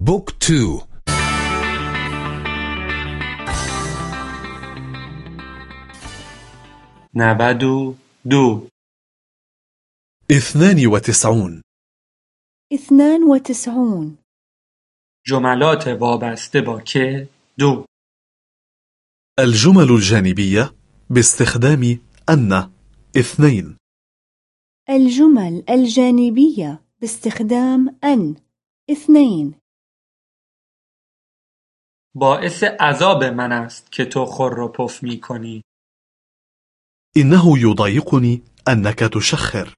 book two. نود و دو. اثنان وتسعون. اثنان وتسعون. جملات وابسته با که دو. الجمل الجانبية باستخدام أن. اثنين. الجمل الجانبية باستخدام أن. اثنين. باعث عذاب من است که تو خور و پف می کنی. إنه يضايقني أنك تشخر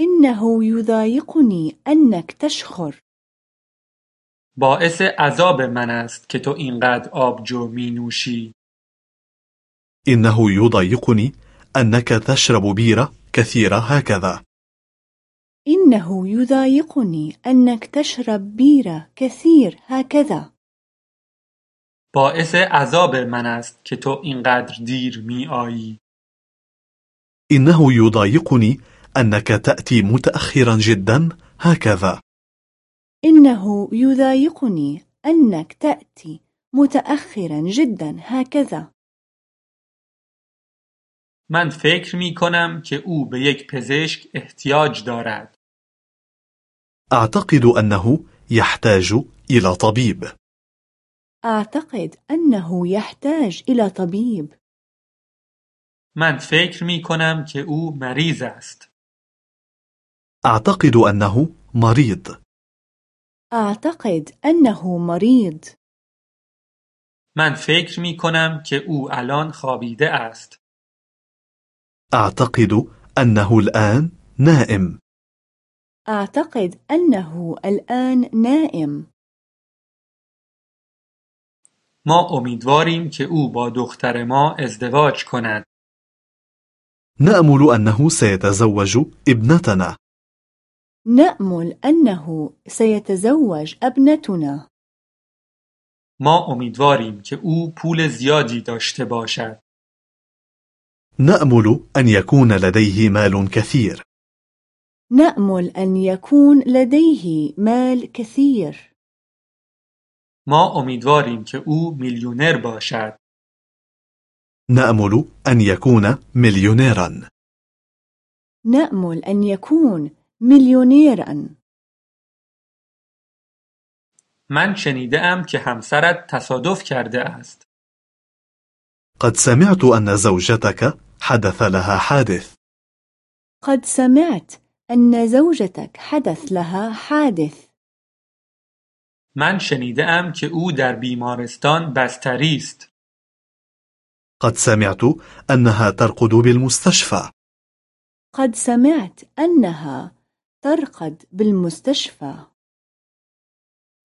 إنه يضايقني أنك تشخر باعث عذاب من است که تو اینقدر آبجو می نوشی. إنه يضايقني أنك تشرب بيرة كثيرة هكذا إنه يضايقني أنك تشرب بيرة كثير هكذا باعث عذاب من است که تو اینقدر دیر می آیی. إنه يضايقني أنك تأتي متأخرا جدا هكذا إنه يضايقني أنك تأتي متأخرا جدا هكذا من فکر می کنم که أو به یک پزشک احتیاج دارد. أعتقد أنه يحتاج إلى طبيب أعتقد أنه يحتاج إلى طبيب. من فکر می کنم که أو مریض است. أعتقد أنه مريض. أعتقد أنه مريض. من فکر می کنم که او الان خوابیده است. أعتقد أنه الآن نائم. أعتقد أنه الآن نائم. ما امیدواریم که او با دختر ما ازدواج کند. نأمل أنه سيتزوج ابنتنا نأمل أنه سيتزوج ابنتنا ما امیدواریم که او پول زیادی داشته باشد. نأمل أن يكون لديه مال كثير نأمل أن يكون لديه مال كثير ما امیدواریم که او میلیونر باشد. نأمل أن يكون مليونيرا نأمل أن يكون مليونيرا من شنیده ام که همسرت تصادف کرده است. قد سمعت أن زوجتك حدث لها حادث قد سمعت أن زوجتك حدث لها حادث من شنیده ام که او در بیمارستان بستری است. قد سمعت أنها ترقد بالمستشفى قد سمعت أنها ترقد بالمستشفى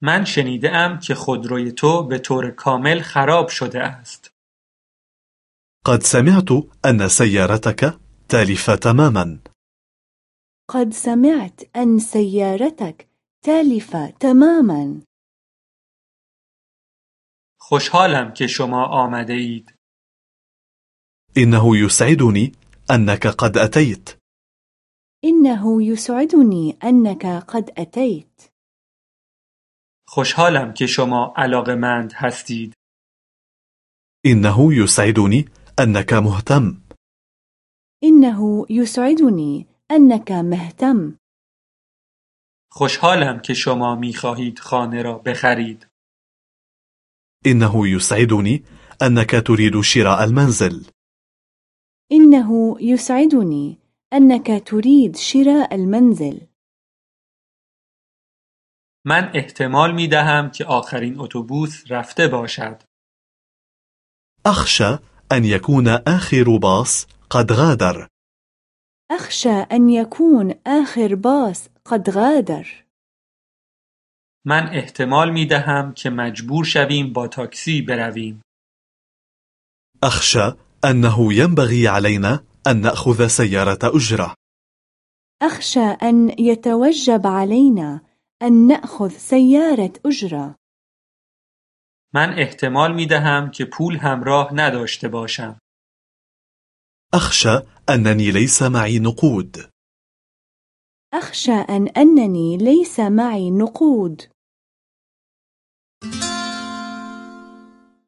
من شنیده ام که خودروی تو به طور کامل خراب شده است. قد سمعت أن سيارتك تالفة تماما قد سمعت أن سيارتك تالفة تماما خوشحالم که شما آمده اید. إنه يسعدني أنك قد أتيت إنه يسعدني أنك قد أتيت خوشحالم که شما علاقمند هستید. إنه يسعدني أنك مهتم إنه يسعدني أنك مهتم خوشحالم که شما می خواهید خانه را بخرید. إنه يسعدني أنك تريد شراء المنزل. إنه يسعدني أنك تريد شراء المنزل. من احتمال می دهم که آخرین اتوبوس رفته باشد. أخشى أن يكون آخر باص قد غادر. أخشى أن يكون آخر باص قد غادر. من احتمال می دهم که مجبور شویم با تاکسی برویم. أخشى أنه ينبغي علينا أن نأخذ سيارة أجرة أخشى أن يتوجب علينا أن نأخذ سيارة أجرة من احتمال می دهم که پول همراه نداشته باشم. أخشى أنني ليس معي نقود أخشى أن أنني ليس معي نقود